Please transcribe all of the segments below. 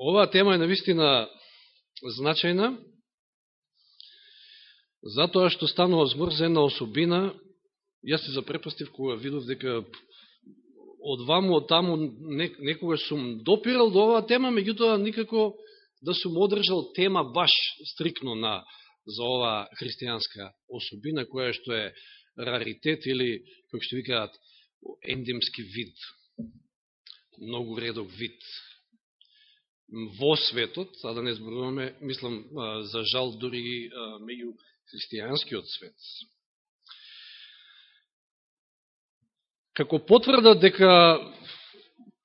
Оваа тема е навистина значајна, затоа што станува збор за една особина, јас се запрепастив кога видов дека од ваму, од таму, некогаш сум допирал до оваа тема, меѓутоа никако да сум одржал тема баш стрикно на за оваа христијанска особина, која што е раритет или, како што викаат, ендемски вид, многу редок вид во светот, а да не зборуваме, мислам, за жал, дори меѓу христијанскиот свет. Како потврда дека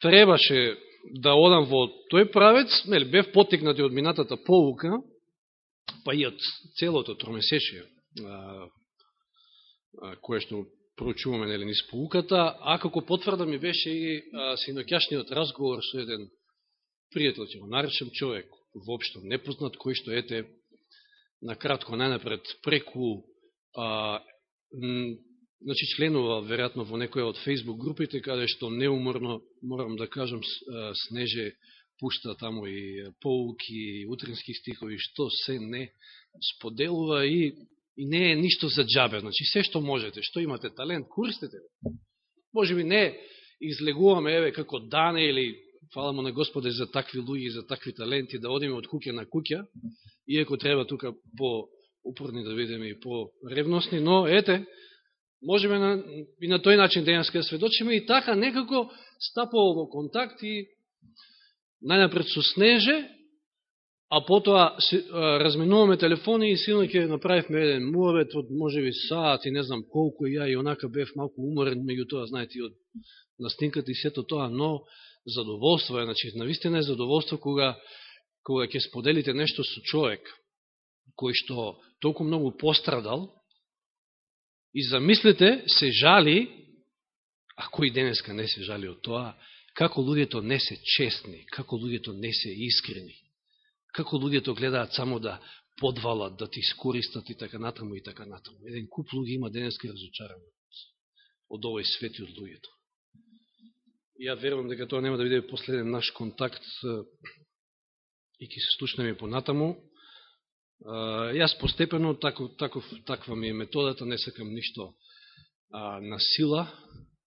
требаше да одам во тој правец, нели, бев потекнати од минатата полука, па и од целото тромесечие, кое што проучуваме нели, низ полуката, а како потврда ми беше и синоќашниот разговор со еден пријател, ќе го наречем човек, воопшто непознат, кој што ете, на кратко, најнапред, преку, а, значи членува, веројатно, во некоја од Facebook групите, каде што неуморно, морам да кажам, Снеже пушта таму и поуки, и утренски стихови, што се не споделува и, и не е ништо за джабе. Значи, се што можете, што имате талент, користете. Може би не излегуваме, еве, како Дане или фала му на Господе за такви луѓи, за такви таленти, да одиме од куќа на куќа, иако треба тука по упорни да видиме и по ревностни, но ете, можеме на, и на тој начин денеска да сведочиме и така некако стапало во контакт и најнапред со Снеже, а потоа разменуваме телефони и силно ќе направивме еден муавет од можеби саат и не знам колку ја и онака бев малку уморен, меѓу тоа, знаете, и од настинката и сето тоа, но задоволство е, значи, навистина е задоволство кога, кога ќе споделите нешто со човек, кој што толку многу пострадал, и замислите, се жали, а кој денеска не се жали од тоа, како луѓето не се честни, како луѓето не се искрени, како луѓето гледаат само да подвалат, да ти искористат и така натаму и така натаму. Еден куп луѓе има денеска разочарани од овој свет и од луѓето. Ја верувам дека тоа нема да биде последен наш контакт э, и ќе се слушнеме понатаму. Э, јас постепено, тако таков, таква ми е методата, не сакам ништо а, на сила,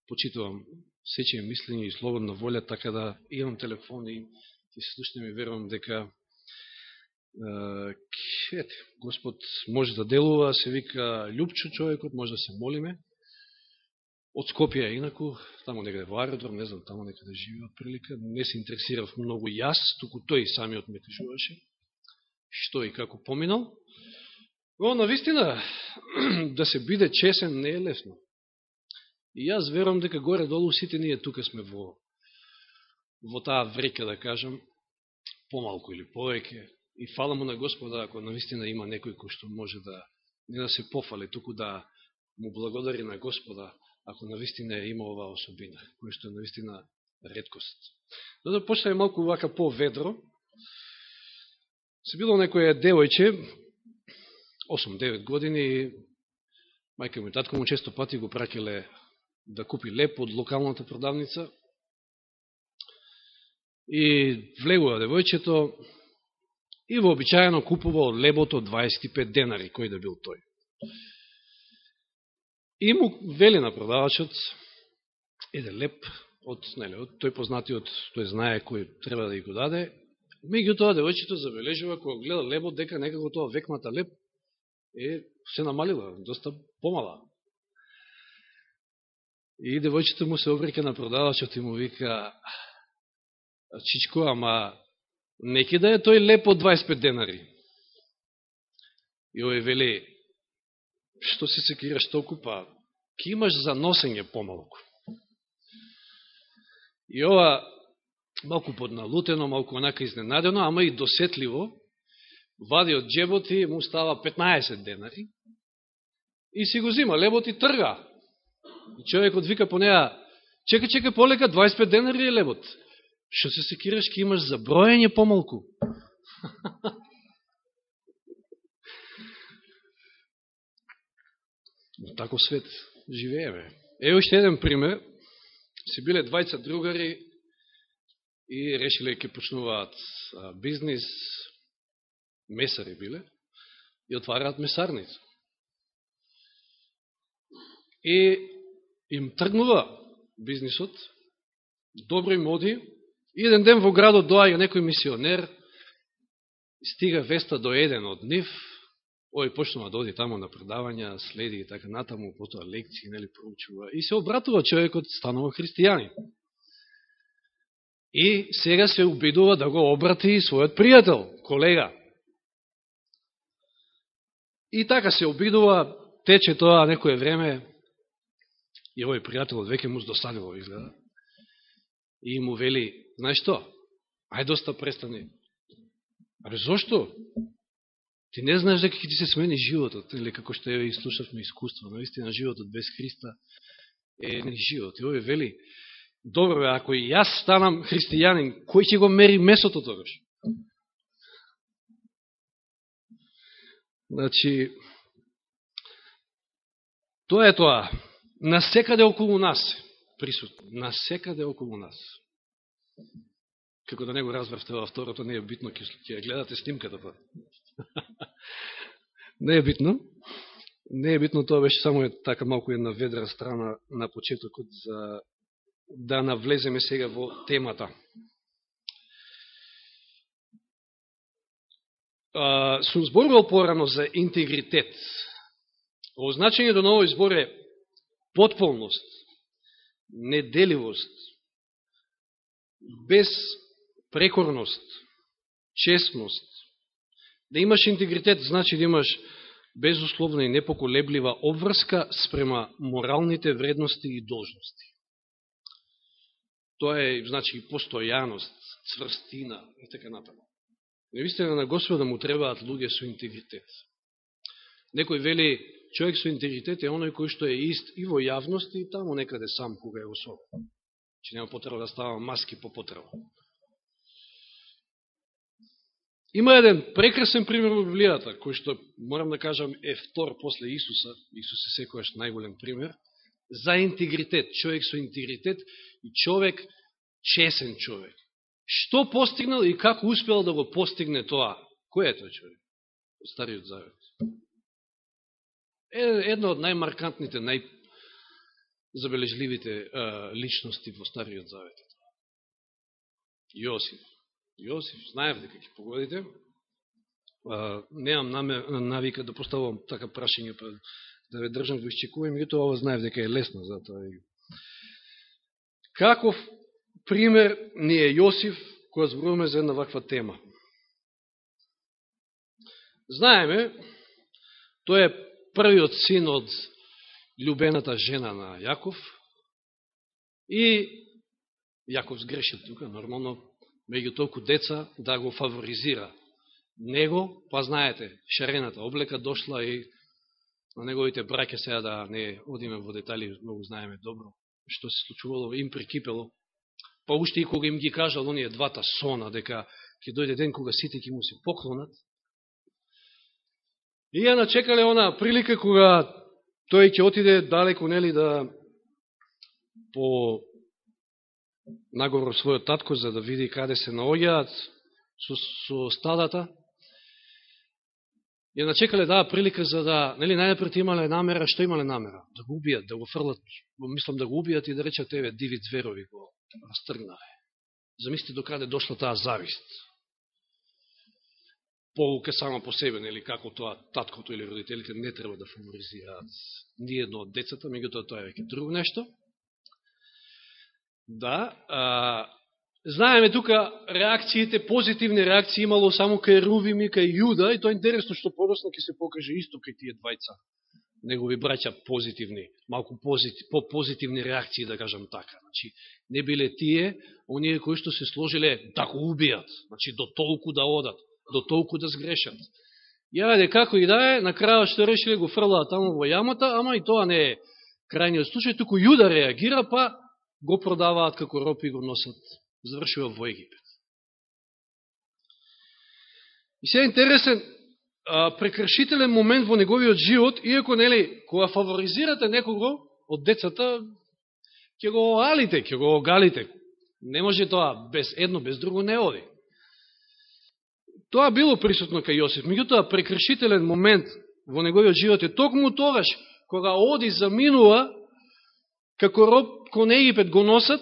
почитувам сече мислење и слободна волја, така да имам телефон и ќе се слушнеме, верувам дека э, ете, Господ може да делува, се вика Любчо човекот, може да се молиме, од Скопје, инаку, таму некаде во аеродром, не знам, таму некаде живи од прилика, не се интересирав многу јас, туку тој самиот ме кажуваше, што и како поминал. Но, на вистина, да се биде чесен не е лесно. И јас верувам дека горе-долу сите ние тука сме во, во таа врека, да кажам, помалку или повеќе. И фала му на Господа, ако на вистина има некој кој што може да не да се пофали, туку да му благодари на Господа ако навистина има оваа особина, која што е навистина редкост. Но да почнеме малку вака по-ведро. Се било некоја девојче, 8-9 години, мајка ми татко му често пати го пракеле да купи леп од локалната продавница. И влегува девојчето и вообичајано купува од лебото 25 денари, кој да бил тој. И му вели на продавачот еден леп од, нели, од тој познатиот, тој знае кој треба да ја го даде. Меѓу тоа девојчето забележува кога гледа лебот дека некако тоа векмата леп е се намалила, доста помала. И девојчето му се обрека на продавачот и му вика Чичко, ама неки да е тој леп од 25 денари. И овој вели, што се секираш толку, па ќе имаш за носење помалку. И ова малку подналутено, малку онака изненадено, ама и досетливо, вади од джебот и му става 15 денари и си го зима, лебот и трга. И човекот вика по неа, чека, чека, полека, 25 денари е лебот. Што се секираш, ки имаш за броење помалку. Но тако свет живееме. Е, уште еден пример. Се биле двајца другари, и решиле ќе почнуваат бизнис, месари биле, и отвараат месарница. И им тргнува бизнисот, добро им оди, и еден ден во градот доаѓа некој мисионер, стига веста до еден од нив, Ој почнува да оди таму на предавања, следи и така натаму, потоа лекции, нели, проучува. И се обратува човекот, станува христијани. И сега се убидува да го обрати својот пријател, колега. И така се обидува, тече тоа некоје време, и овој пријател веќе му здосадило изгледа. И му вели, знаеш што, ај доста престани. Абе, зошто? Ти не знаеш дека ќе ти се смени животот, или како што ја слушавме искуство, наистина животот без Христа е не живот. И овој вели, добро ако и јас станам христијанин, кој ќе го мери месото тогаш? Значи, тоа е тоа. Насекаде околу нас присутно. Насекаде околу нас. Како да не го разбравте во второто, не е битно, ќе гледате снимката па. не е битно. Не е битно, тоа беше само е така малку една ведра страна на почетокот за да навлеземе сега во темата. А, сум зборувал порано за интегритет. Во на овој збор е потполност, неделивост, без прекорност, честност, Да имаш интегритет, значи да имаш безусловна и непоколеблива обврска спрема моралните вредности и должности. Тоа е, значи, постојаност, цврстина и така натаму. Невистина на Господа му требаат луѓе со интегритет. Некој вели, човек со интегритет е оној кој што е ист и во јавност и таму некаде сам кога е особен. Значи, Че нема потреба да става маски по потреба. Има еден прекрасен пример во Библијата, кој што, морам да кажам, е втор после Исуса, Исус е секојаш најголем пример, за интегритет, човек со интегритет и човек, чесен човек. Што постигнал и како успел да го постигне тоа? Кој е тој човек? Стариот Завет. Е една од најмаркантните, најзабележливите личности во Стариот Завет. Јосиф. Јосиф, знаев дека ќе погодите. А, наме навика да поставувам така прашање, па да ве држам да во изчекување, меѓутоа ова знаев дека е лесно за тоа. Каков пример ни е Јосиф која зборуваме за една ваква тема? Знаеме, тој е првиот син од љубената жена на Јаков и Јаков сгрешил тука, нормално меѓу толку деца да го фаворизира него, па знаете, шарената облека дошла и на неговите браке сега да не одиме во детали, многу знаеме добро што се случувало, им прикипело. Па уште и кога им ги кажал оние двата сона, дека ќе дојде ден кога сите ќе му се поклонат, и ја начекале она прилика кога тој ќе отиде далеко, нели, да по наговор својот татко за да види каде се наоѓаат со, со стадата. Ја начекале да прилика за да, нели, најнапред имале намера, што имале намера? Да го убијат, да го фрлат, мислам да го убијат и да речат, еве, диви зверови го растргнале. Замислите до каде дошла таа завист. Полука само по себе, нели, како тоа таткото или родителите не треба да фаворизираат ни едно од децата, меѓутоа тоа е веќе друго нешто. Да, а, знаеме тука реакциите, позитивни реакции имало само кај Рувим и кај Јуда, и тоа е интересно што подосна ќе се покаже исто кај тие двајца негови браќа позитивни, малку позитив, по позитивни реакции, да кажам така. Значи, не биле тие, оние кои што се сложиле да го убијат, значи, до толку да одат, до толку да сгрешат. Јаваде како и да е, на крајот што решиле го фрлаа таму во јамата, ама и тоа не е крајниот случај, туку Јуда реагира, па го продаваат како роб и го носат, завршува во Египет. И се интересен а, прекршителен момент во неговиот живот, иако, нели, кога фаворизирате некого од децата, ќе го алите, ќе го огалите. Не може тоа без едно, без друго не оди. Тоа било присутно кај Јосиф, меѓутоа прекршителен момент во неговиот живот е токму тогаш, кога оди заминува, како роб кон Египет го носат,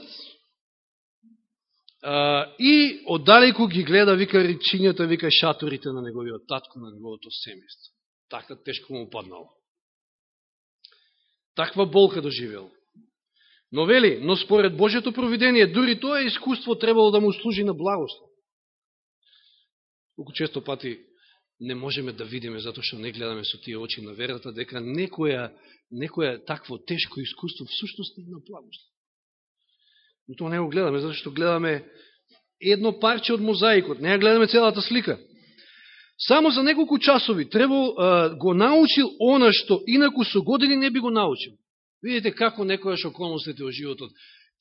а, и оддалеку ги гледа, вика речињата, вика шаторите на неговиот татко, на неговото семејство. Така тешко му паднало. Таква болка доживел. Но вели, но според Божето провидение, дури тоа искуство требало да му служи на благослов. Колку често пати не можеме да видиме, затоа што не гледаме со тие очи на верата, дека некоја, некоја такво тешко искуство всушност е на благослов. Но тоа не го гледаме, затоа што гледаме едно парче од мозаикот, не ја гледаме целата слика. Само за неколку часови требал, го научил она што инаку со години не би го научил. Видите како некојаш околностите во животот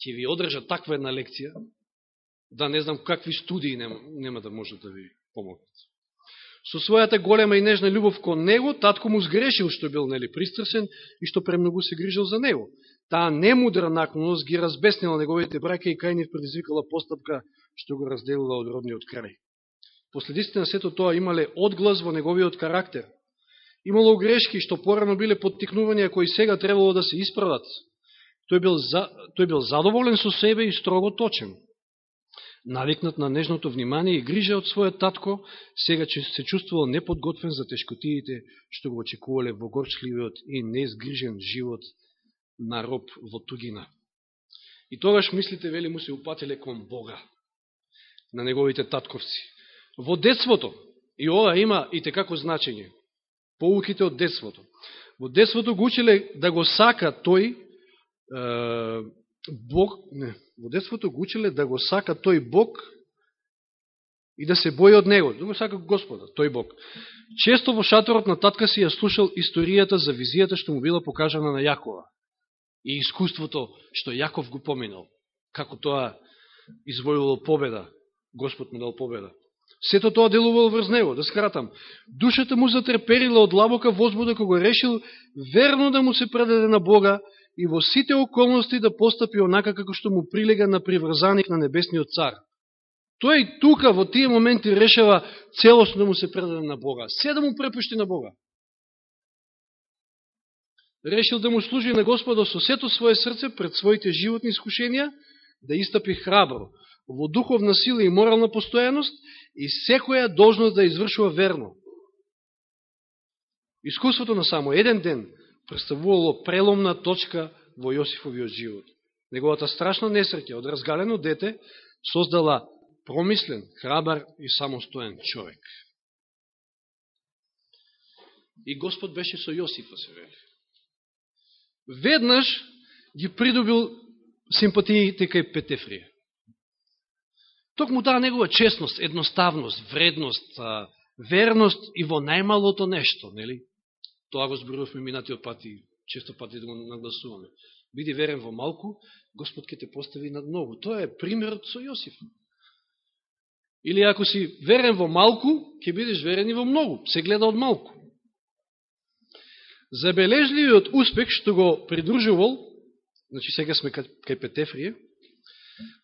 ќе ви одржа таква една лекција, да не знам какви студии нема, нема да може да ви помогнат. Со својата голема и нежна љубов кон него, татко му сгрешил што бил нели пристрасен и што премногу се грижил за него. Таа немудра наклоност ги разбеснила неговите браке и кај предизвикала постапка што го разделила од родниот крај. Последиците на сето тоа имале одглас во неговиот карактер. Имало грешки што порано биле подтикнувања кои сега требало да се исправат. Тој бил, за, тој бил задоволен со себе и строго точен. Навикнат на нежното внимание и грижа од својот татко, сега че се чувствувал неподготвен за тешкотиите што го очекувале во горчливиот и неизгрижен живот на роб во тугина. И тогаш мислите, вели, му се упателе кон Бога, на неговите татковци. Во детството, и ова има и текако значење, поуките од детството. Во детството го училе да го сака тој, е, Бог, не, во детството го учеле да го сака тој Бог и да се бои од Него, да го сака Господа, тој Бог. Често во шаторот на татка си ја слушал историјата за визијата што му била покажана на Јакова и искуството што Јаков го поминал, како тоа извојувало победа, Господ му дал победа. Сето тоа делувало врз него, да скратам. Душата му затреперила од лабока возбуда кога решил верно да му се предаде на Бога и во сите околности да постапи онака како што му прилега на приврзаник на небесниот цар. Тој тука во тие моменти решава целосно да му се предаде на Бога. Се да му препушти на Бога. Решил да му служи на Господа со сето своје срце пред своите животни искушенија, да истапи храбро, во духовна сила и морална постојаност и секоја должност да извршува верно. Искуството на само еден ден представувало преломна точка во Јосифовиот живот. Неговата страшна несреќа од разгалено дете создала промислен, храбар и самостоен човек. И Господ беше со Јосифа, се вели. Веднаш ги придобил симпатиите кај Петефрија. Токму таа негова честност, едноставност, вредност, верност и во најмалото нешто, нели? Тоа го зборувавме минатиот пати, често пати да го нагласуваме. Биди верен во малку, Господ ке те постави над многу. Тоа е примерот со Јосиф. Или ако си верен во малку, ќе бидеш верен и во многу. Се гледа од малку. Забележливиот успех што го придружувал, значи сега сме кај Петефрие,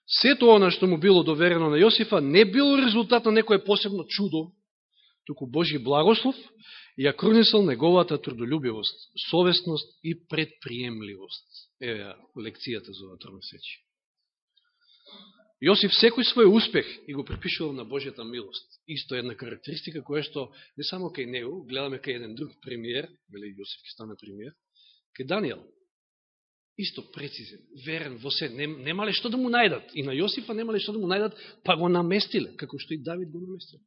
Сето она што му било доверено на Јосифа не било резултат на некое посебно чудо, туку Божи благослов ја крунисал неговата трудолюбивост, совестност и предприемливост. Еве лекцијата за ова тромесечи. Јосиф секој свој успех и го припишувал на Божјата милост. Исто една карактеристика која што не само кај него, гледаме кај еден друг премиер, вели Јосиф ке стане премиер, кај Данијел исто прецизен, верен во се, немале што да му најдат. И на Јосифа немале што да му најдат, па го наместиле, како што и Давид го наместил.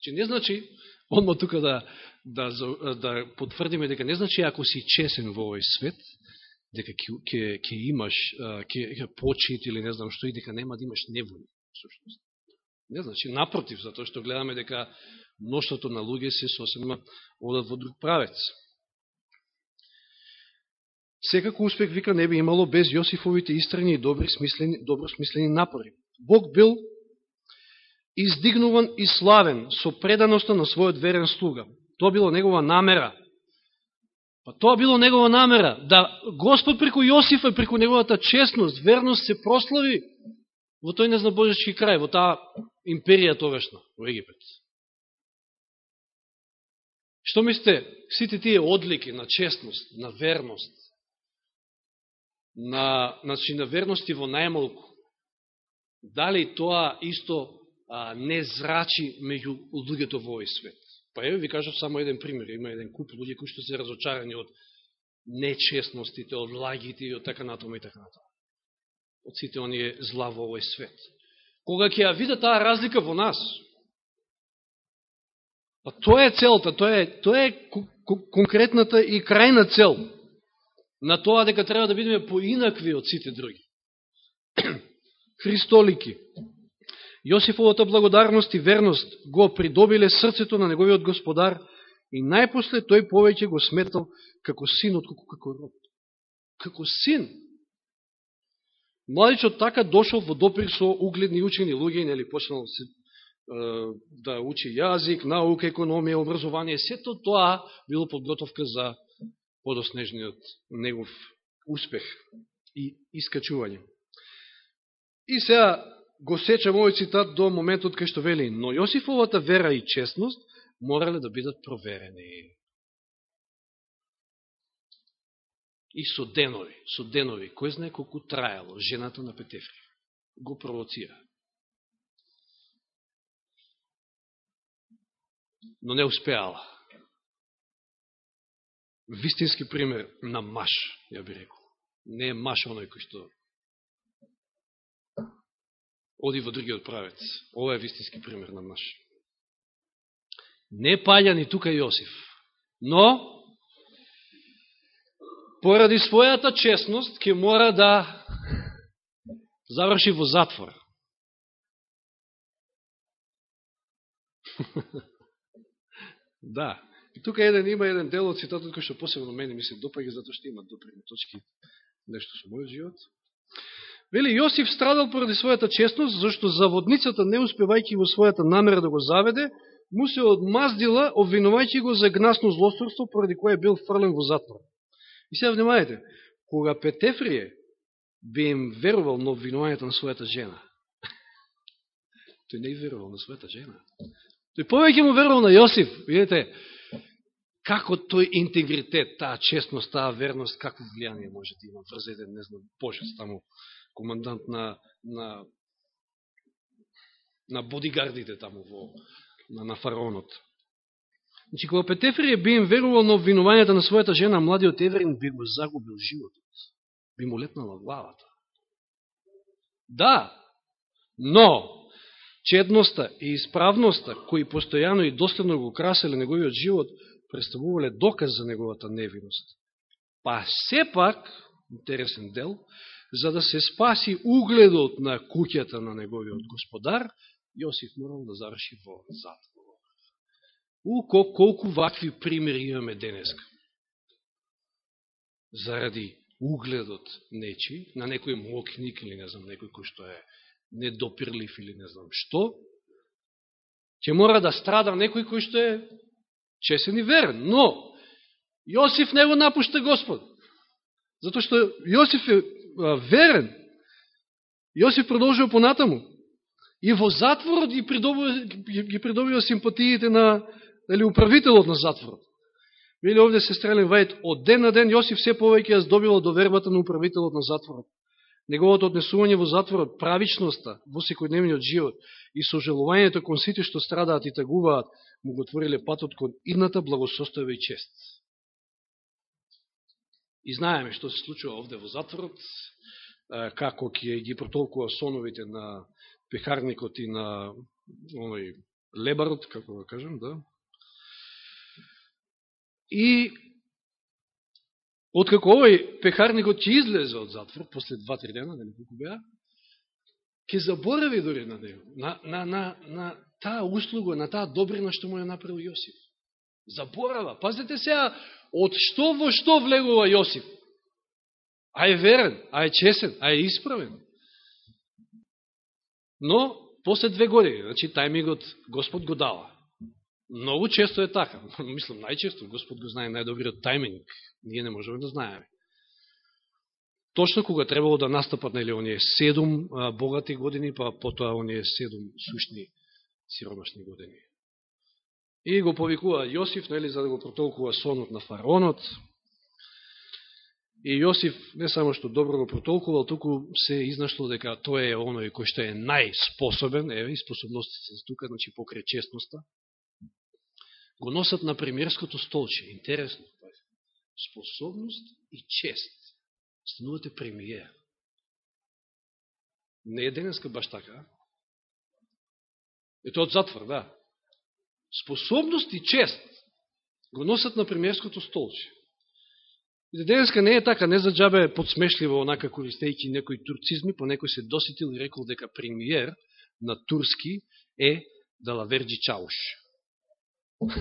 Че не значи, Одма тука да, да, да потврдиме дека не значи ако си чесен во овој свет, дека ќе, ќе имаш ќе, ќе почит или не знам што и дека нема да имаш неволи. Не значи, напротив, затоа што гледаме дека мноштото на луѓе се сосема одат во друг правец. Секако успех, вика, не би имало без Јосифовите истрани и добри смислени, добро смислени напори. Бог бил издигнуван и славен со преданоста на својот верен слуга. Тоа било негова намера. Па тоа било негова намера, да Господ преку Јосифа, преку неговата честност, верност се прослави во тој незнабожечки крај, во таа империја тогашна, во Египет. Што мислите, сите тие одлики на честност, на верност, на, значи, на верности во најмалку, дали тоа исто а, не зрачи меѓу луѓето во овој свет? Па еве ви кажав само еден пример. Има еден куп луѓе кои што се разочарани од нечестностите, од лагите и од така натома и така натома. Од сите оние зла во овој свет. Кога ќе ја видат таа разлика во нас, па тоа е целта, тоа е, тоа е конкретната и крајна цел на тоа дека треба да бидеме поинакви од сите други. Христолики. Јосифовата благодарност и верност го придобиле срцето на неговиот господар и најпосле тој повеќе го сметал како син отколку како род. Како син. Младичот така дошол во допир со угледни учени луѓе, нели почнал се, да учи јазик, наука, економија, образование, сето тоа било подготовка за подоснежниот негов успех и искачување. И сега го сечам овој цитат до моментот кај што вели, но Јосифовата вера и честност морале да бидат проверени. И со денови, со денови, кој знае колку трајало жената на Петефри, го провоцира. Но не успеала. Вистински пример на маш, ја би рекол. Не е маш оној кој што оди во другиот правец. Ова е вистински пример на маш. Не паѓа ни тука Јосиф, но поради својата честност ќе мора да заврши во затвор. да. И тука еден има еден дел од цитатот кој што посебно мене ми се допаѓа затоа што има допрени точки нешто со мојот живот. Вели, Јосиф страдал поради својата честност, зашто заводницата, не успевајќи во својата намера да го заведе, му се одмаздила, обвинувајќи го за гнасно злосторство, поради кое бил фрлен во затвор. И сега внимајте, кога Петефрие би им верувал на обвинувањето на својата жена, тој не верувал на својата жена. Тој повеќе му верувал на Јосиф. Видите, како тој интегритет, таа честност, таа верност, какво влијание може да има врз еден, не знам, божец таму командант на, на, на бодигардите таму во, на, на фараонот. Значи, кога Петефер би им верувал на обвинувањата на својата жена, младиот Еврин би го загубил животот. Би му летнала главата. Да, но чедноста и исправноста, кои постојано и доследно го краселе неговиот живот, представувале доказ за неговата невиност. Па сепак, интересен дел, за да се спаси угледот на куќата на неговиот господар, Јосиф морал да заврши во затвор. Уко колку вакви примери имаме денеска. Заради угледот нечи, на некој мокник или не знам, некој кој што е недопирлив или не знам што, ќе мора да страда некој кој што е чесен и верен. Но, Јосиф не го напушта Господ. Затоа што Јосиф е верен. Јосиф продолжил понатаму. И во затворот ги придобива, ги придобива симпатиите на или управителот на затворот. Вели овде се стрелен Вајд, од ден на ден Јосиф се повеќе ја здобила довербата на управителот на затворот. Неговото однесување во затворот, правичноста во секојдневниот живот и сожалувањето кон сите што страдаат и тагуваат, му го отвориле патот кон идната благосостојава и чест. И знаеме што се случува овде во затворот, како ќе ги протолкува соновите на пехарникот и на оној лебарот, како да кажем, да. И откако овој пехарникот ќе излезе од затвор, после 2-3 дена, да не колку беа, ќе заборави дори на него, на, на, на, на таа услуга, на таа добрина што му ја направил Јосиф. Заборава. Пазете сега, од што во што влегува Јосиф. А е верен, а е чесен, а е исправен. Но, после две години, значи тајмигот Господ го дава. Многу често е така. Мислам, најчесто Господ го знае најдобриот тајминг. Ние не можеме да знаеме. точно кога требало да настапат нели оние седум богати години, па потоа оние седум сушни сиромашни години. И го повикува Јосиф, нели, за да го протолкува сонот на фараонот. И Јосиф не само што добро го протолкувал, туку се изнашло дека тој е оној кој што е најспособен, еве, и способностите се тука, значи покре честноста, го носат на премиерското столче. Интересно, способност и чест. Станувате премиер. Не е денеска баш така. Ето од затвор, да. Способност и чест го носат на премиерското столче. И да денеска не е така, не за джабе е подсмешливо, онака користејќи некои турцизми, по некој се досетил и рекол дека премиер на турски е Далаверджи Чауш.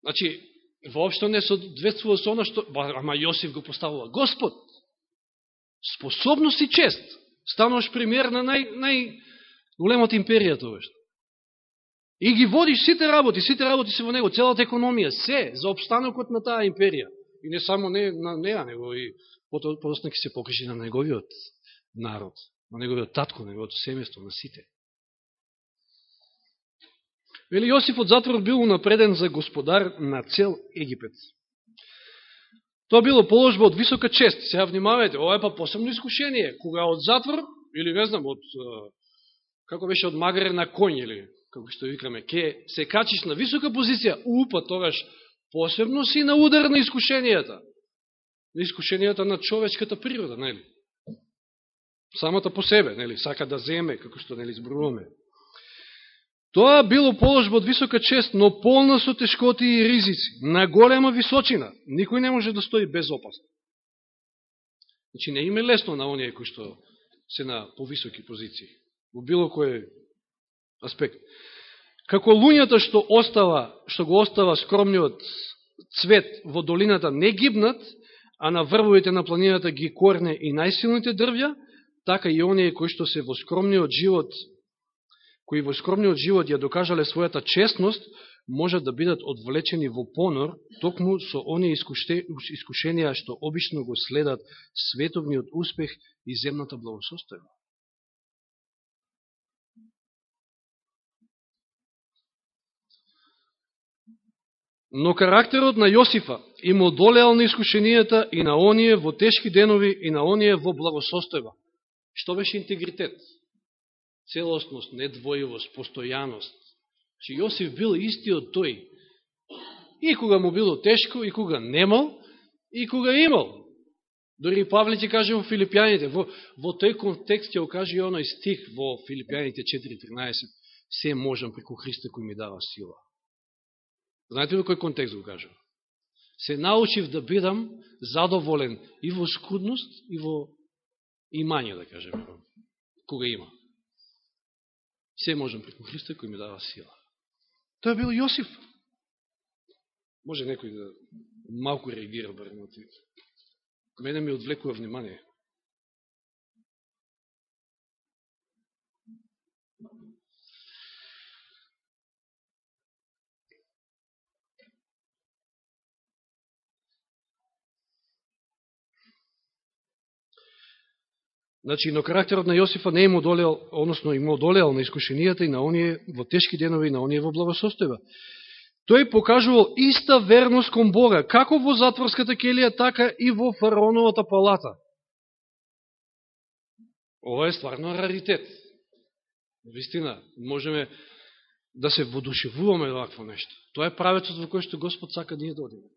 Значи, воопшто не соодветствува со оно што... Ама Јосиф го поставува. Господ, способност и чест. Стануваш премиер на нај, нај големата империја тоа што. И ги водиш сите работи, сите работи се во него, целата економија, се за обстанокот на таа империја. И не само не, на неа, него и подосна ќе се покажи на неговиот народ, на неговиот татко, на неговото семејство, на сите. Вели Јосиф од затвор бил напреден за господар на цел Египет. Тоа било положба од висока чест. Сега внимавајте, ова е па посебно искушение. Кога од затвор, или не знам, од, како беше од магаре на конј, или како што викаме, ке се качиш на висока позиција, упа тогаш посебно си на удар на искушенијата. На искушенијата на човечката природа, нели? Самата по себе, нели? Сака да земе, како што нели збруваме. Тоа било положба од висока чест, но полна со тешкоти и ризици, на голема височина. Никој не може да стои без опасност. Значи, не име лесно на оние кои што се на повисоки позиции, во било кој аспект. Како луњата што остава, што го остава скромниот цвет во долината не гибнат, а на врвовите на планината ги корне и најсилните дрвја, така и оние кои што се во скромниот живот кои во скромниот живот ја докажале својата честност, можат да бидат одвлечени во понор, токму со оние искушенија што обично го следат световниот успех и земната благосостојба. Но карактерот на Јосифа им одолеал на искушенијата и на оние во тешки денови и на оние во благосостојба. Што беше интегритет? целостност, недвојивост, постојаност. Че Јосиф бил истиот тој. И кога му било тешко, и кога немал, и кога имал. Дори Павле ќе каже во Филипјаните, во, во тој контекст ќе окаже и оној стих во Филипјаните 4.13, се можам преку Христа кој ми дава сила. Знаете во кој контекст го кажа? Се научив да бидам задоволен и во скудност, и во имање, да кажеме, кога има. Се можам преку Христа кој ми дава сила. Тоа бил Јосиф. Може некој да малку реагира барем на това. Мене ми одвлекува внимание. Значи, но карактерот на Јосифа не им одолеал, односно им одолеал на искушенијата и на оние во тешки денови и на оние во благосостојба. Тој покажувал иста верност кон Бога, како во затворската келија, така и во фараоновата палата. Ова е стварно раритет. Вистина, можеме да се водушевуваме вакво нешто. Тоа е правецот во кој што Господ сака да ние додиме.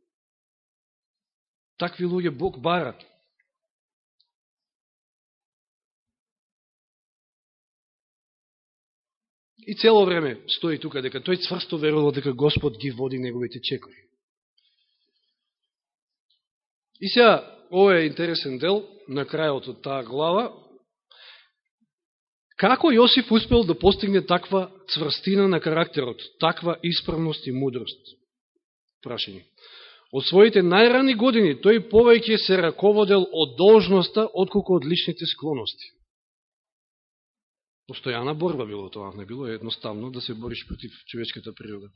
Такви луѓе Бог барат. И цело време стои тука дека тој цврсто верувал дека Господ ги води неговите чекори. И сега, овој е интересен дел на крајот од таа глава. Како Јосиф успел да постигне таква цврстина на карактерот, таква исправност и мудрост? Прашање. Од своите најрани години тој повеќе се раководел од должноста, отколку од личните склоности постојана борба било тоа, не било едноставно да се бориш против човечката природа.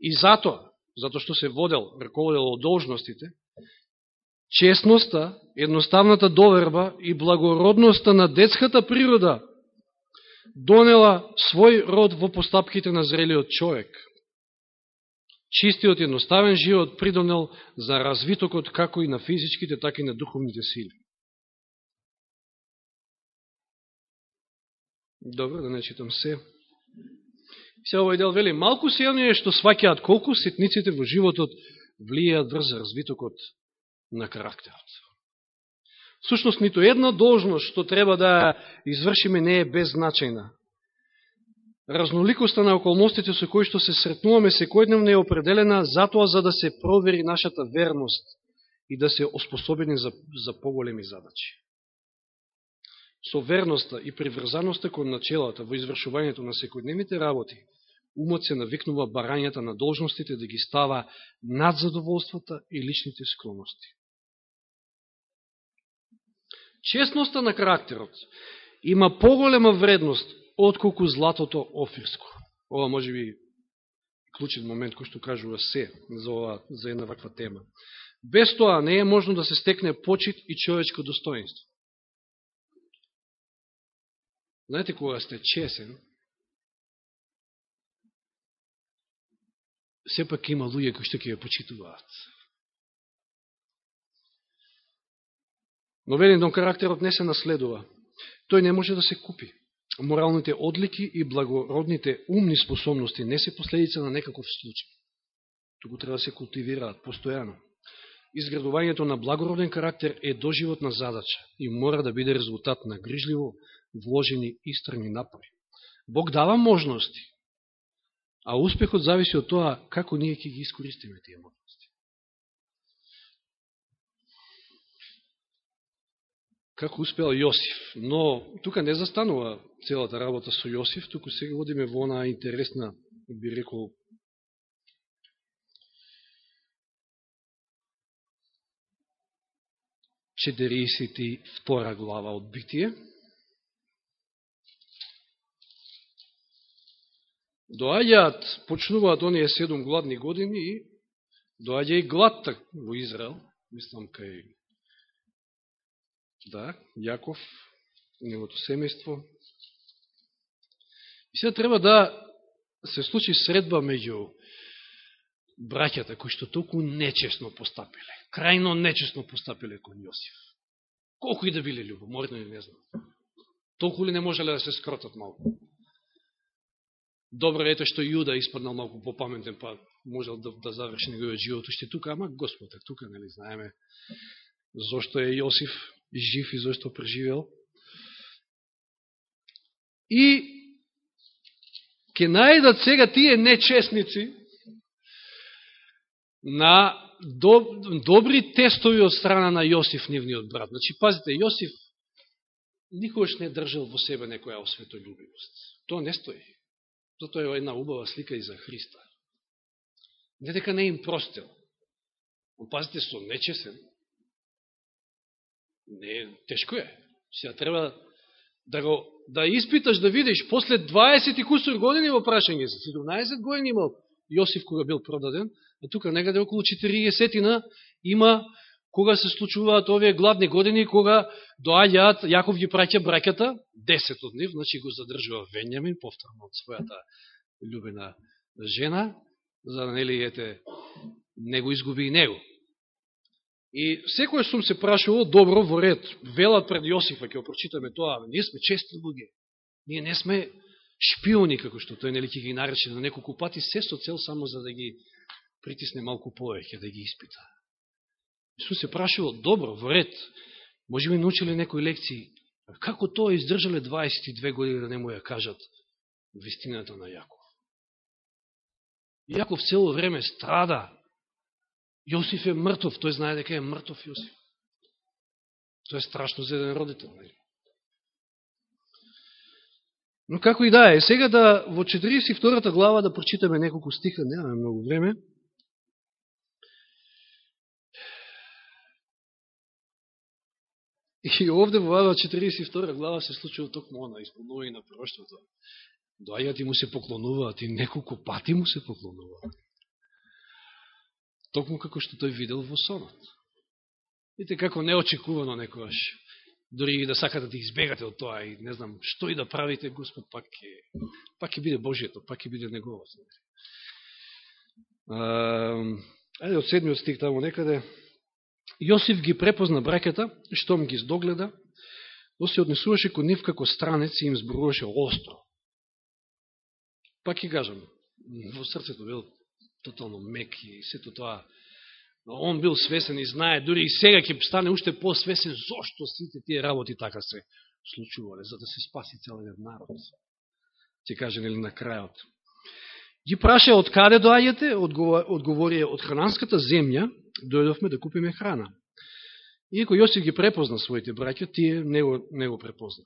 И затоа, затоа што се водел, раководел од должностите, честноста, едноставната доверба и благородноста на детската природа донела свој род во постапките на зрелиот човек. Чистиот едноставен живот придонел за развитокот како и на физичките, така и на духовните сили. Добро, да не читам се. Се овој дел вели, малку се е што сваќаат колку ситниците во животот влијаат врз развитокот на карактерот. Сушност, нито една должност што треба да извршиме не е беззначајна. Разноликоста на околностите со кои што се сретнуваме секојдневно е определена затоа за да се провери нашата верност и да се оспособени за, за поголеми задачи. Со верноста и приврзаноста кон начелата во извршувањето на секојдневните работи, умот се навикнува барањата на должностите да ги става над задоволствата и личните склонности. Честноста на карактерот има поголема вредност отколку златото офирско. Ова може би клучен момент кој што кажува се за, ова, за една ваква тема. Без тоа не е можно да се стекне почит и човечко достоинство. Знаете, кога сте чесен, сепак има луѓе кои што ќе ја почитуваат. Но веден карактерот не се наследува. Тој не може да се купи. Моралните одлики и благородните умни способности не се последица на некаков случај. Туку треба да се култивираат постојано. Изградувањето на благороден карактер е доживотна задача и мора да биде резултат на грижливо вложени истрани напори. Бог дава можности, А успехот зависи од тоа како ние ќе ги искористиме тие можности. Како успел Јосиф. Но тука не застанува целата работа со Јосиф, туку сега водиме во она интересна, би рекол, втора глава од Битие. Доаѓаат, почнуваат оние седум гладни години и доаѓа и гладта во Израел, мислам кај да, Јаков, неговото семејство. И сега треба да се случи средба меѓу браќата кои што толку нечесно постапиле, крајно нечесно постапиле кон Јосиф. Колку и да биле љубоморни, не знам. Толку ли не можеле да се скротат малку? Добро ето што Јуда испаднал малку попаметен, па можел да, да заврши неговиот живот уште тука, ама Господ е тука, нели знаеме зошто е Јосиф жив и зошто преживел. И ќе најдат сега тие нечестници на добри тестови од страна на Јосиф, нивниот брат. Значи, пазите, Јосиф никогаш не држал во себе некоја осветолюбивост. Тоа не стои. Зато е една убава слика и за Христа. Не дека не им простил. Но пазите со нечесен. Не, тешко е. Сега треба да го да испиташ, да видиш, после 20 и кусор години во прашање, за 17 години имал Јосиф кога бил продаден, а тука негаде околу 40 има кога се случуваат овие гладни години, кога доаѓаат, Јаков ги праќа браката, 10 од нив, значи го задржува Венјамин, повторно од својата любена жена, за да нели ете, не го изгуби и него. И секој сум се прашувал, добро, во ред, велат пред Јосифа, ќе прочитаме тоа, ние сме чести луѓе, ние не сме шпиони, како што тој нели ќе ги нарече на неколку пати, се со цел само за да ги притисне малку повеќе, да ги испита. Исус се прашувал, добро, во ред, може би научили некои лекции, како тоа издржале 22 години да не му ја кажат вистината на Јаков. Јаков цело време страда. Јосиф е мртов, тој знае дека е мртов Јосиф. Тоа е страшно за еден родител. Не? Но како и да е, сега да во 42 глава да прочитаме неколку стиха, немаме многу време. И овде во Вава 42 глава се случува токму она, исполнување на проштото. Доаѓаат и му се поклонуваат и неколку пати му се поклонуваат. Токму како што тој видел во сонот. Видите како неочекувано некојаш. Дори и да сакате да избегате од тоа и не знам што и да правите, Господ пак ќе пак ќе биде Божјето, пак ќе биде неговото. Ајде од седмиот стих таму некаде. Јосиф ги препозна бракета, штом ги здогледа, но се однесуваше кон нив како странец и им зборуваше остро. Пак ќе кажам, во срцето бил тотално мек и сето тоа. Он бил свесен и знае, дури и сега ќе стане уште посвесен зошто сите тие работи така се случувале, за да се спаси целиот народ. Ќе каже нели на крајот. Ги праша од каде доаѓате? Одговорија од хрананската земја, дојдовме да купиме храна. Иако Јосиф ги препозна своите браќа, тие не го, не го препозна.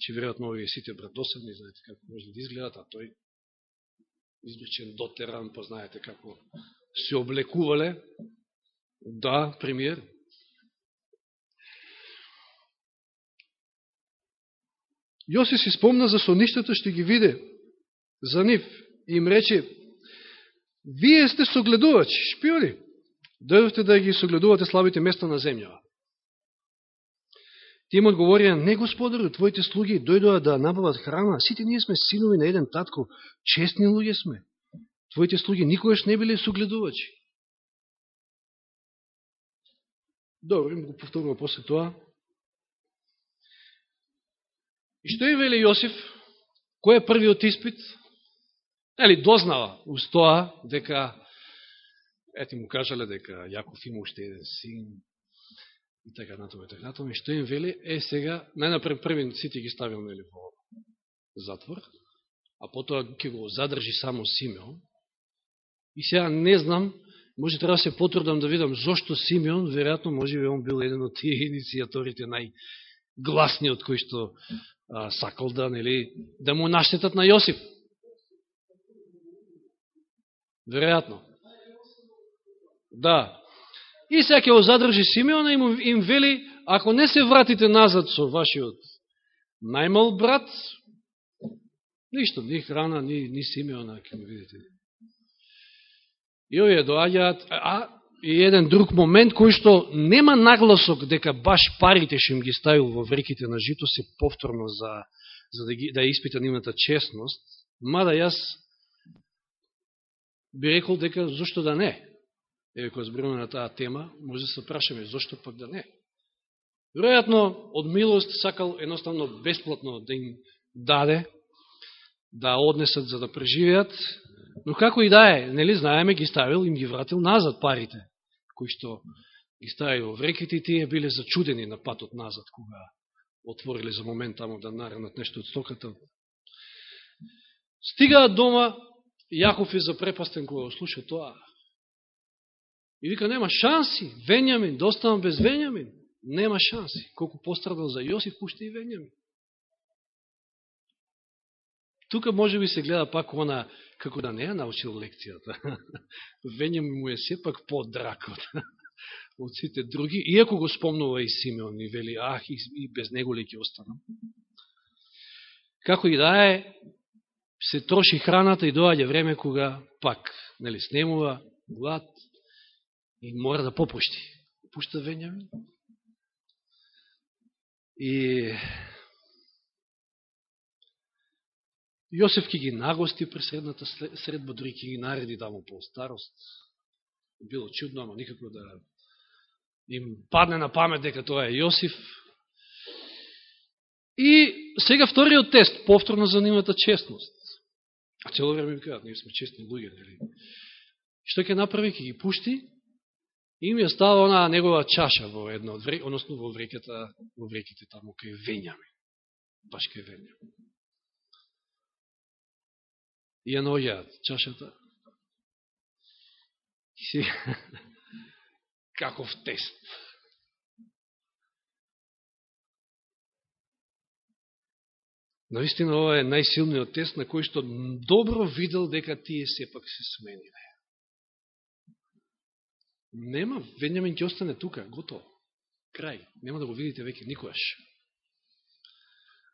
Че веројатно овие сите братосадни, знаете како може да изгледат, а тој избличен дотеран, познаете како се облекувале. Да, премиер. Јосиф си спомна за соништата што ги виде за нив и им рече, вие сте согледувачи, шпиони, дојдовте да ги согледувате слабите места на земјава. Тие им одговорија, не господару, твоите слуги дојдоа да набават храна, сите ние сме синови на еден татко, честни луѓе сме. Твоите слуги никогаш не биле согледувачи. Добро, им го повторува после тоа. И што им вели Јосиф? Кој е првиот испит? Ели, дознава уз тоа дека, ети му кажале дека Јаков има уште еден син, и така натаму така натаму. И што им вели? Е, сега, најнапред првин сите ги ставил нели во затвор, а потоа ќе го задржи само Симеон. И сега не знам, може треба да се потрудам да видам зошто Симеон, веројатно може би он бил еден од тие иницијаторите најгласни од кои што а, сакал да, нели, да му наштетат на Јосиф. Веројатно. Да, И сега ќе го задржи Симеона и им, им вели, ако не се вратите назад со вашиот најмал брат, ништо, ни храна, ни, ни Симеона, ќе го видите. И овие доаѓаат, а и еден друг момент кој што нема нагласок дека баш парите што им ги ставил во вреките на жито се повторно за, за да, ги, да испита нивната честност, мада јас би рекол дека зашто да не. Еве, кога зборуваме на таа тема, може да се прашаме, зошто пак да не? Веројатно, од милост сакал едноставно бесплатно да им даде, да однесат за да преживеат, но како и да е, нели знаеме, ги ставил, им ги вратил назад парите, кои што ги ставил во вреките и тие биле зачудени на патот назад, кога отворили за момент таму да наранат нешто од стоката. Стигаат дома, Јаков е запрепастен кога слуша тоа, И вика, нема шанси, Венјамин, доставам да без Венјамин. Нема шанси. Колку пострадал за Јосиф, пуште и Венјамин. Тука може би се гледа пак она, како да не ја научил лекцијата. Венјамин му е сепак по-дракот од, од сите други, иако го спомнува и Симеон и вели, ах, и, и без него ли ќе останам. Како и да е, се троши храната и доаѓа време кога пак, нели, снемува глад, и мора да попушти. Пушта Венјамин. И Јосеф ки ги нагости при средната средба, дори ки ги нареди таму по старост. Било чудно, ама никако да им падне на памет дека тоа е Јосиф. И сега вториот тест, повторно за нивната честност. А цело време ми кажат, ние сме честни луѓе, нели? Што ќе направи? Ќе ги пушти И ја става она негова чаша во едно од вреките, односно во вреката, во вреките таму кај Венјами. Баш кај Венјами. И ја наоѓаат чашата. И си каков тест. Наистина ова е најсилниот тест на кој што добро видел дека тие сепак се смениле. Нема, Венјамин ќе остане тука, готово. Крај. Нема да го видите веќе никогаш.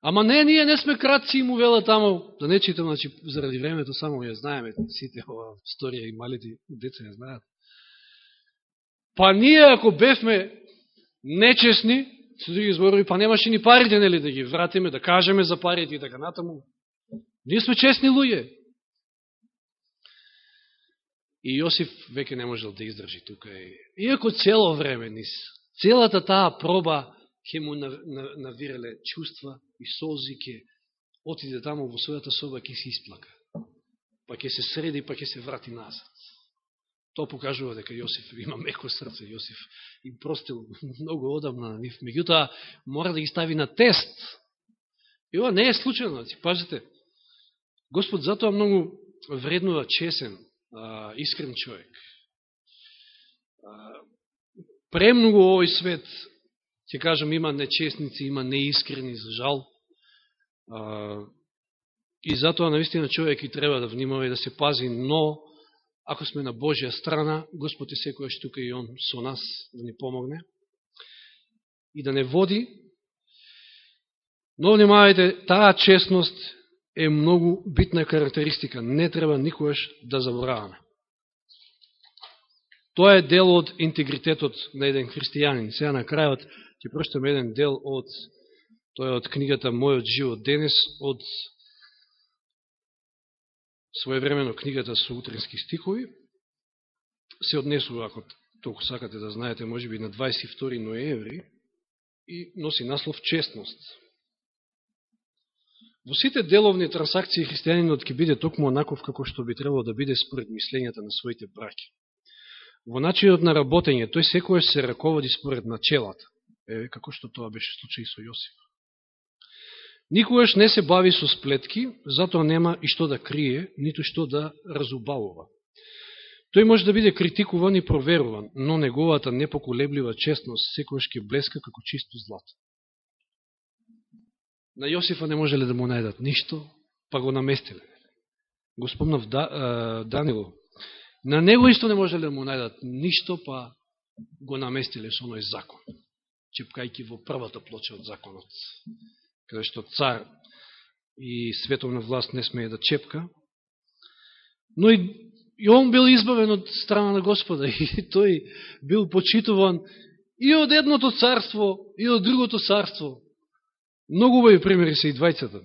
Ама не, ние не сме кратци и му вела тамо, да не читам, значи, заради времето само ја знаеме, сите ова сторија и малите деца ја знаат. Па ние ако бевме нечесни, со други зборови, па немаше ни парите, нели, да ги вратиме, да кажеме за парите и така натаму. Ние сме честни луѓе. И Јосиф веќе не можел да издржи тука. Иако цело време низ, целата таа проба ќе му навирале чувства и солзи, ќе отиде таму во својата соба, ќе се исплака. Па ќе се среди, па ќе се врати назад. Тоа покажува дека Јосиф има меко срце, Јосиф им простил многу одамна на нив. Меѓутоа, мора да ги стави на тест. И ова не е случайно, значи, пазите. Господ затоа многу вреднува чесен, а, искрен човек. А, премногу овој свет, ќе кажам, има нечестници, има неискрени, за жал. А, и затоа, наистина, човек и треба да внимава и да се пази, но, ако сме на Божја страна, Господ е секојаш тука и Он со нас да ни помогне и да не води. Но внимавајте, таа честност е многу битна карактеристика. Не треба никогаш да забораваме. Тоа е дел од интегритетот на еден христијанин. Сега на крајот ќе прочитам еден дел од тоа е од книгата Мојот живот денес од своевремено книгата со утренски стихови. Се однесува, ако толку сакате да знаете, може би на 22 ноември и носи наслов Честност. Во сите деловни трансакции христијанинот ќе биде токму онаков како што би требало да биде според мислењата на своите браки. Во начинот на работење, тој секој се раководи според начелата, е, како што тоа беше случај со Јосиф. Никогаш не се бави со сплетки, затоа нема и што да крие, ниту што да разубавува. Тој може да биде критикуван и проверуван, но неговата непоколеблива честност секојаш ќе блеска како чисто злато. На Јосифа не можеле да му најдат ништо, па го наместиле. Го спомнав да, Данило. На него исто не можеле да му најдат ништо, па го наместиле со оној закон, чепкајки во првата плоча од законот, каде што цар и световна власт не смее да чепка. Но и, и он бил избавен од страна на Господа и тој бил почитуван и од едното царство, и од другото царство. Многу убави примери се и двајцата.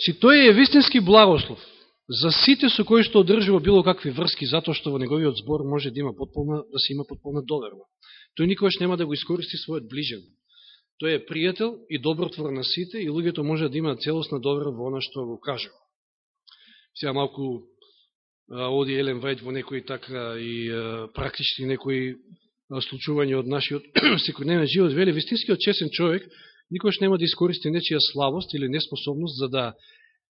Чи тој е вистински благослов за сите со кои што одржува било какви врски, затоа што во неговиот збор може да има потполна, да се има потполна доверба. Тој никогаш нема да го искористи својот ближен. Тој е пријател и добротвор на сите и луѓето може да има целосна доверба во она што го кажува. Сега малку оди Елен Вајд во некои така и практични некои случување од нашиот секојдневен живот, вели, вистинскиот чесен човек никош нема да искористи нечија слабост или неспособност за да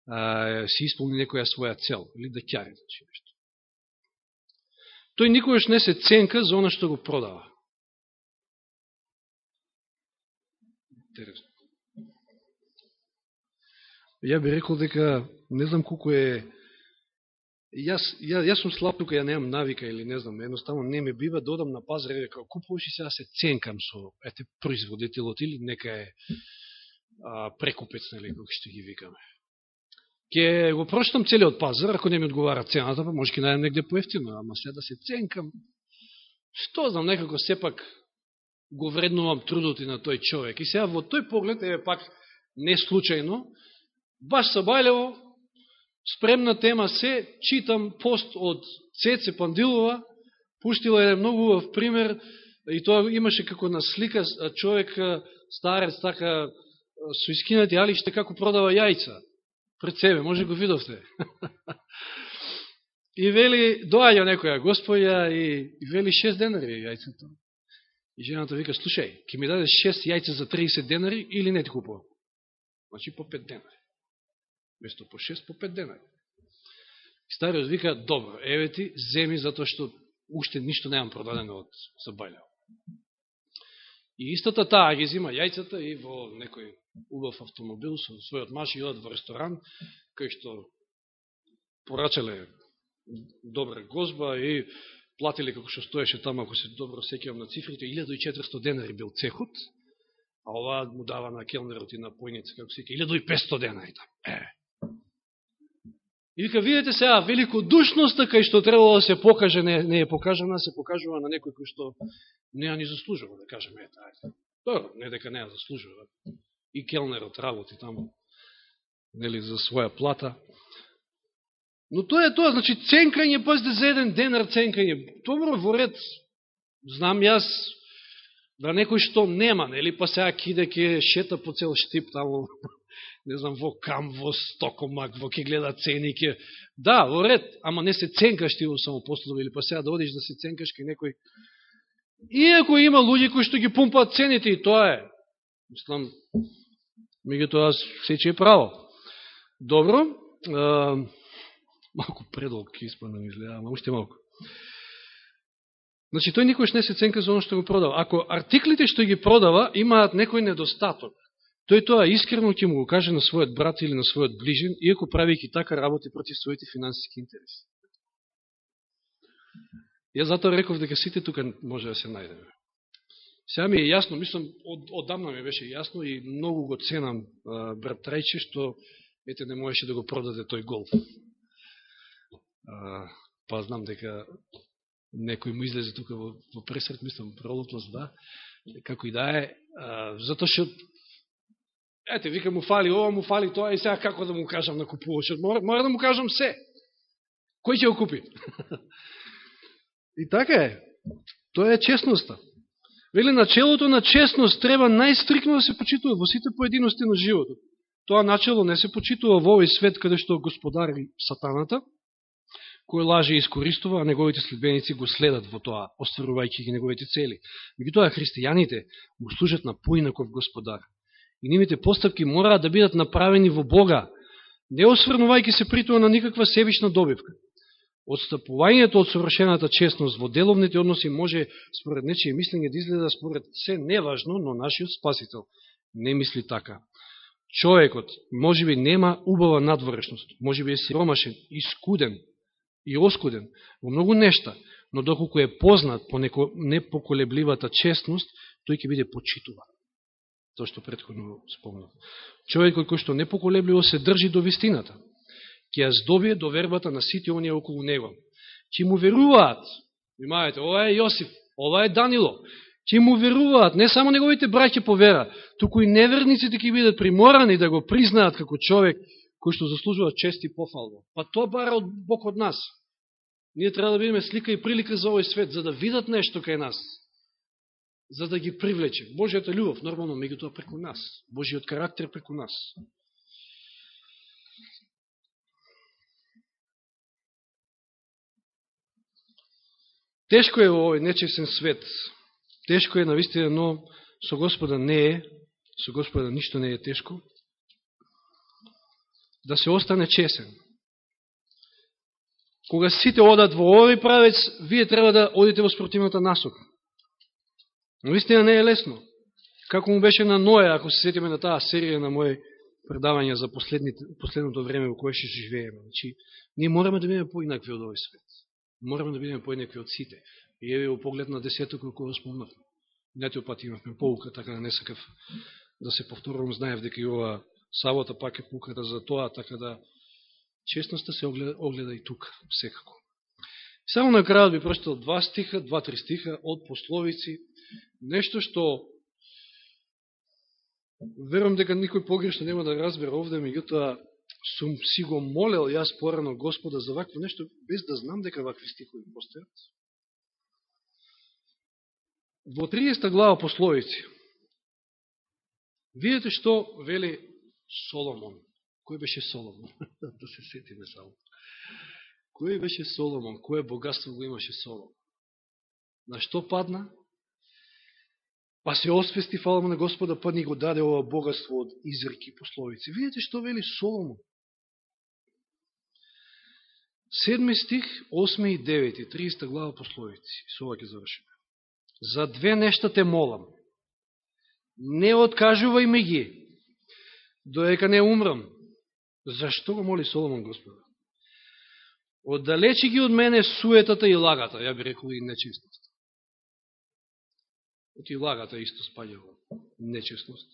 а, си исполни некоја своја цел, или да ќари значи нешто. Тој никош не се ценка за она што го продава. Интересно. Ја би рекол дека не знам колку е Јас, ја, јас сум слаб тука, ја немам навика или не знам, едноставно не ме бива да додам на пазар и дека купуваш и сега се ценкам со ете производителот или нека е а, прекупец, нели, како што ги викаме. Ке го прочитам целиот пазар, ако не ми одговара цената, па може да ке најдем негде поевтино, ама сега да се ценкам, што знам, некако сепак го вреднувам трудот и на тој човек. И сега во тој поглед, е пак не случајно, баш Сабајлево, спремна тема се, читам пост од Цеце Пандилова, пуштила еден многу убав пример, и тоа имаше како на слика човек, старец, така, со искинати алиште, како продава јајца пред себе, може го видовте. и вели, доаѓа некоја господја и, и вели 6 денари јајцето. И жената вика, слушај, ќе ми дадеш 6 јајца за 30 денари или не ти купувам? Значи по 5 денари место по 6, по 5 дена. Стариот вика, добро, еве ти, земи, затоа што уште ништо немам продадено од Забајлево. И истата таа ги зима јајцата и во некој убав автомобил со својот маш и одат во ресторан, кај што порачале добра гозба и платиле како што стоеше тама, ако се добро сеќавам на цифрите, 1400 денари бил цехот, а ова му дава на келнерот и на појница, како се 1500 денари таму. Е, И вика, видите сега, великодушноста кај што требало да се покаже, не, не е покажана, се покажува на некој кој што не ја ни заслужува, да кажеме, ета, ајде. Добро, не дека не ја заслужува. И келнерот работи таму, нели, за своја плата. Но тоа е тоа, значи, ценкање, пазите за еден денар ценкање. Добро, во ред, знам јас, да некој што нема, нели, па сега киде ке шета по цел штип таму, не знам, во кам, во стокомак, во ке гледа цени, ке... Да, во ред, ама не се ценкаш ти во самопоследово, или па сега да одиш да се ценкаш кај некој Иако има луѓе кои што ги пумпаат цените и тоа е. Мислам, тоа сече е право. Добро, а, малку предолг ке испадам изгледа, ама уште малку. Значи, тој никош не се ценка за оно што го продава. Ако артиклите што ги продава имаат некој недостаток, тој тоа искрено ќе му го каже на својот брат или на својот ближен, иако правејќи така работи против своите финансиски интереси. Јас затоа реков дека сите тука може да се најдеме. Сега ми е јасно, мислам, од, одамна ми беше јасно и многу го ценам а, брат Трајче, што ете не можеше да го продаде тој гол. А, па знам дека некој му излезе тука во, во пресред, мислам, пролуплост, да, како и да е, а, затоа што ете, вика му фали ова, му фали тоа и сега како да му кажам на купувачот, мора, мора да му кажам се. Кој ќе го купи? И така е. Тоа е честноста. Вели, началото на честност треба најстрикно да се почитува во сите поединости на животот. Тоа начало не се почитува во овој свет каде што господари сатаната, кој лаже и искористува, а неговите следбеници го следат во тоа, остварувајќи ги неговите цели. тоа христијаните му служат на поинаков господар. И нивите постапки мора да бидат направени во Бога, не осврнувајќи се притува на никаква себична добивка. Отстапувањето од совршената честност во деловните односи може, според нечие мислење, да изгледа според се неважно, но нашиот спасител не мисли така. Човекот може би нема убава надворешност, може би е сиромашен, искуден и оскуден во многу нешта, но доколку е познат по непоколебливата честност, тој ќе биде почитуван. Тоа што предходно спомнав. Човекот кој што непоколебливо се држи до вистината, ќе ја здобие до вербата на сите оние околу него. Ќе му веруваат, внимавајте, ова е Јосиф, ова е Данило, ќе му веруваат не само неговите браќа по вера, туку и неверниците ќе бидат приморани да го признаат како човек кој што заслужува чест и пофалба. Па тоа бара од Бог од нас. Ние треба да бидеме слика и прилика за овој свет, за да видат нешто кај нас, за да ги привлече. Божијата љубов, нормално, меѓутоа преку нас. Божиот карактер преку нас. Тешко е во овој нечесен свет. Тешко е навистина, но со Господа не е, со Господа ништо не е тешко. Да се остане чесен. Кога сите одат во овој правец, вие треба да одите во спротивната насока. Но истина не е лесно. Како му беше на Ноја, ако се сетиме на таа серија на моје предавања за последното време во кое ще живееме. Значи, ние мораме да бидеме поинакви од овој свет мораме да бидеме поинакви од сите. И еве во поглед на десеток кој спомнавме. Нетој пат имавме поука, така да не сакав да се повторувам, знаев дека и ова сабота пак е пуката за тоа, така да честноста се огледа, огледа и тука, секако. Само на крајот би прочитал два стиха, два-три стиха од пословици, нешто што верувам дека никој погрешно нема да разбере овде, меѓутоа сум си го молел јас порано Господа за вакво нешто, без да знам дека вакви стихови постојат. Во 30 глава пословици, видите што вели Соломон. Кој беше Соломон? да се сетиме само. Кој беше Соломон? Кој богатство го имаше Соломон? На што падна? Па се освести, фалам на Господа, па ни го даде ова богатство од изреки пословици. Видите што вели Соломон. Седми стих, 8 и 9, 30 глава пословици. Со ова ќе завршиме. За две нешта те молам. Не откажувај ми ги, доека не умрам. Зашто го моли Соломон Господа? Оддалечи ги од мене суетата и лагата, ја би рекол и нечистост. Оти лагата исто спаѓа во нечесност.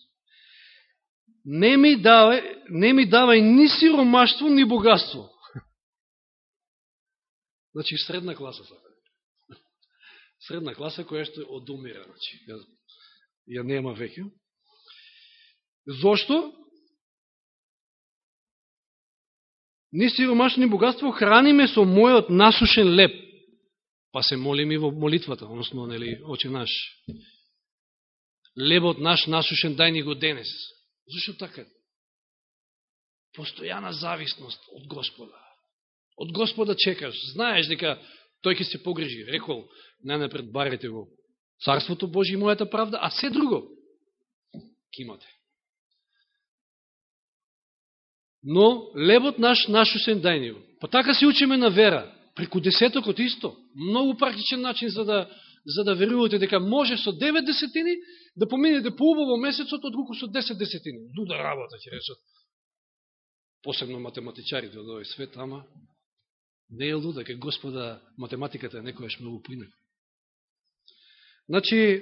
Не ми давај, не ми давај ни сиромаштво, ни богатство Значи, средна класа сака. Средна класа која што одумира, значи. Ја, ја нема веќе. Зошто? Ни сиромашно ни богатство храниме со мојот насушен леп. Па се молиме во молитвата, односно, нели, оче наш. Лебот наш насушен дај ни го денес. Зошто така? Постојана зависност од Господа. Од Господа чекаш. Знаеш дека тој ќе се погрижи, Рекол, најнапред барете го Царството Божи и мојата правда, а се друго ќе имате. Но лебот наш нашусен дај ни го. Па така се учиме на вера. Преку десетокот исто. Многу практичен начин за да, за да верувате дека може со 9 десетини да поминете поубаво месецот, отколку со 10 десетини. Луда работа, ќе речат. Посебно математичарите од овој свет, ама не е луда, ке Господа математиката е некојаш многу поинак. Значи,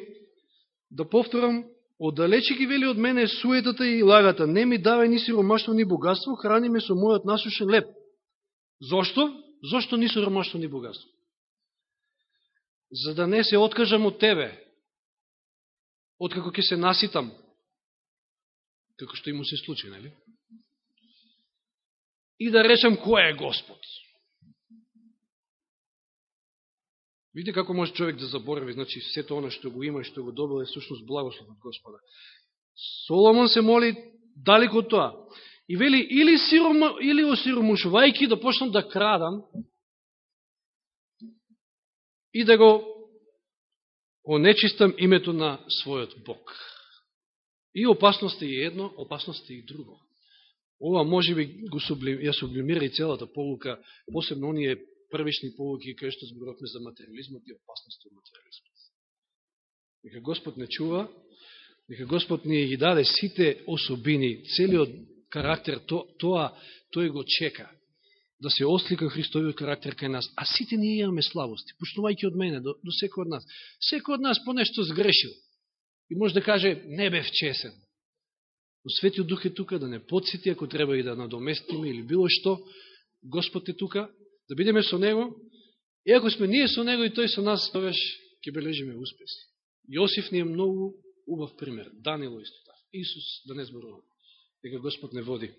да повторам, Оддалече ги вели од мене суетата и лагата, не ми давај ни сиромаштво ни богатство, храни ме со мојот насушен леп. Зошто? Зошто ни сиромаштво ни богатство? За да не се откажам од тебе, откако ќе се наситам, како што и му се случи, нели? И да речам кој е Господ. Видите како може човек да заборави, значи сето оно што го има и што го добил е сушност благослов од Господа. Соломон се моли далеко од тоа. И вели, или, сиром, или осиромушувајки да почнам да крадам и да го онечистам името на својот Бог. И опасност е едно, опасност е и друго. Ова може би го сублим, ја сублимира и целата полука, посебно оние првични полуки кај што зборовме за материализмот и опасност од материализмот. Нека Господ не чува, нека Господ ни ги даде сите особини, целиот карактер, то, тоа тој го чека да се ослика Христовиот карактер кај нас. А сите ние имаме слабости, почнувајќи од мене, до, до секој од нас. Секој од нас по нешто сгрешил. И може да каже, не бев чесен. Но Светиот Дух е тука да не подсети, ако треба и да надоместиме или било што, Господ е тука да бидеме со Него, и ако сме ние со Него и Тој со нас, тогаш ќе бележиме успеси. Јосиф ни е многу убав пример. Данило исто така. Исус, да не зборувам. Дека Господ не води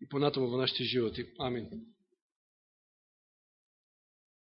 и понатаму во нашите животи. Амин.